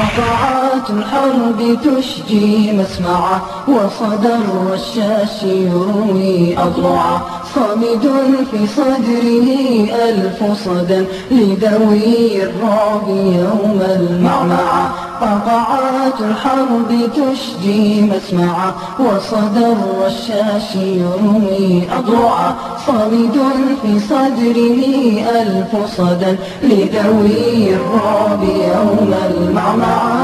قطعات الحرب تشجي مسمعا وصدى الرشاش يروي أضلعا صامد في صدره ألف صدى لذوي الرعب يوم المعمعة قطعات الحرب تشجي مسمعا وصدى الرشاش يروي أضلعا صامد في صدره ألف صدى لذوي الرعب يوم المعمعة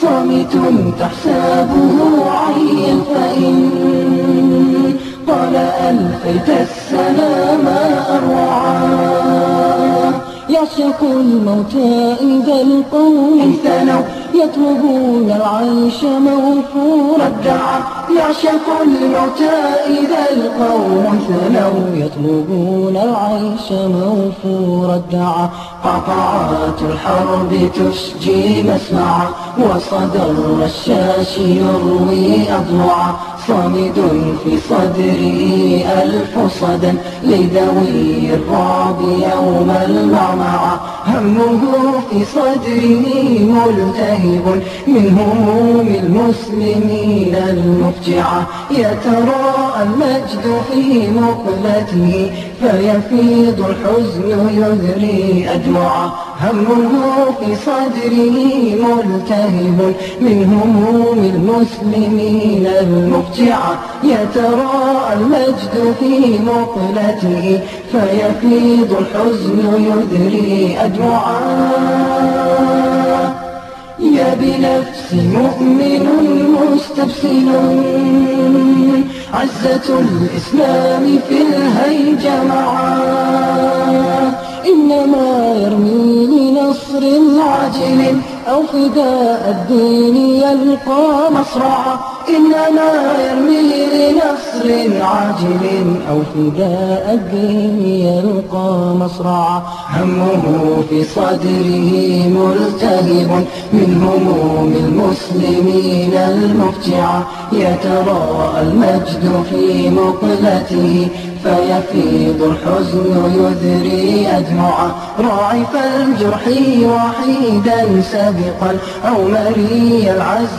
صامت تحسبه عين فإن قال ألفيت السلام أروعا يعشق الموت إذا القوم؟ ثنوا يطلبون العيش موفور الدعاء يعشق الموت إذا القوم؟ ثنوا يطلبون العيش موفور الدعاء قطعات الحرب تشجي مسمعا وصدى الرشاش يروي أضلعا صامد في صدري ألف صدى لذوي الرعب يوم المعمعة همه في صدره ملتهب من هموم المسلمين المفجعة يتراءى المجد في مقلته فيفيض الحزن يذري أدمعا همه في صدره ملتهب من هموم المسلمين المفجعة يتراءى المجد في مقلته فيفيض الحزن يذري أدمعا يا بنفس مؤمن مستبسل عزة الإسلام في الهيجمعة إنما يرمي لنصر عاجل أو فداء الدين يلقى مصرعا إنما يرمي لنصر عاجل أو فداء الدين يلقى مصرعا همه في صدره ملتهب من هموم المسلمين المفجعة يتراءى المجد في مقلته فيفيض الحزن يذري أدمعا راعف الجرح وحيدا سابقا أو مري العزم